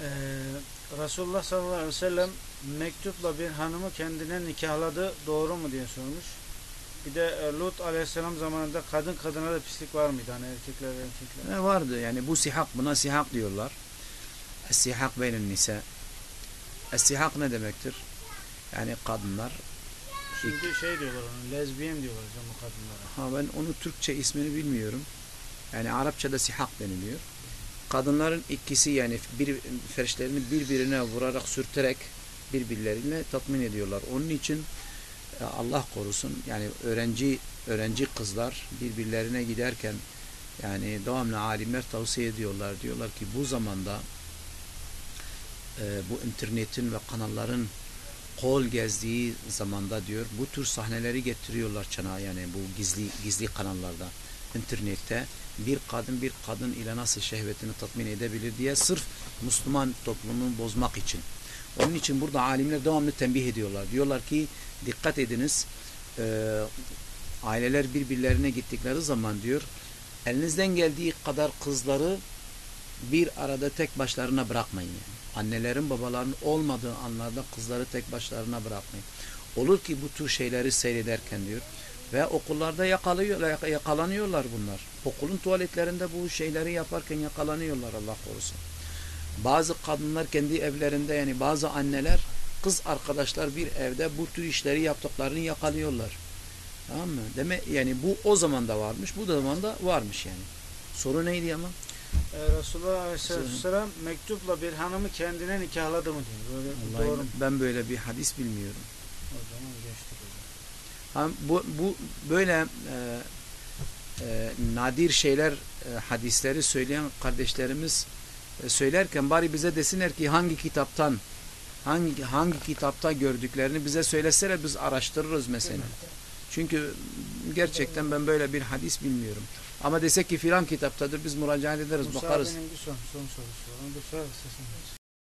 Ee, Resulullah sallallahu aleyhi ve sellem mektupla bir hanımı kendine nikahladı doğru mu diye sormuş. Bir de e, Lut aleyhisselam zamanında kadın kadına da pislik var mıydı hani erkekler erkekler? Ne vardı yani bu sihak buna sihak diyorlar. Es-sihak beynin nisa. Es-sihak ne demektir? Yani kadınlar Şimdi şey diyorlar onu lezbiyen diyorlar o kadınlara. Ha ben onu Türkçe ismini bilmiyorum. Yani Arapçada sihak deniliyor. Kadınların ikisi yani bir ferişlerini birbirine vurarak sürterek birbirlerine tatmin ediyorlar. Onun için e, Allah korusun yani öğrenci öğrenci kızlar birbirlerine giderken yani devamlı alimler tavsiye ediyorlar. Diyorlar ki bu zamanda e, bu internetin ve kanalların kol gezdiği zamanda diyor bu tür sahneleri getiriyorlar çana yani bu gizli gizli kanallarda internette bir kadın bir kadın ile nasıl şehvetini tatmin edebilir diye sırf Müslüman toplumunu bozmak için. Onun için burada alimler devamlı tembih ediyorlar. Diyorlar ki dikkat ediniz e, aileler birbirlerine gittikleri zaman diyor elinizden geldiği kadar kızları bir arada tek başlarına bırakmayın yani. Annelerin babaların olmadığı anlarda kızları tek başlarına bırakmayın. Olur ki bu tür şeyleri seyrederken diyor ve okullarda yakalıyor, yakalanıyorlar bunlar. Okulun tuvaletlerinde bu şeyleri yaparken yakalanıyorlar Allah korusun. Bazı kadınlar kendi evlerinde yani bazı anneler kız arkadaşlar bir evde bu tür işleri yaptıklarını yakalıyorlar. Tamam mı? Demek yani bu o zaman da varmış, bu zaman da varmış yani. Soru neydi ama? Ee, Resulullah aleyhisselam mektupla bir hanımı kendine nikahladı mı diyor. Böyle doğru ben böyle bir hadis bilmiyorum. O zaman geçtik bu, bu böyle e, e, nadir şeyler e, hadisleri söyleyen kardeşlerimiz e, söylerken bari bize desinler ki hangi kitaptan hangi hangi kitapta gördüklerini bize söyleseler biz araştırırız mesela. Çünkü gerçekten ben böyle bir hadis bilmiyorum. Ama desek ki filan kitaptadır biz müracaat ederiz Musa bakarız. bir son, son sorusu var. Onu da sorar sesini.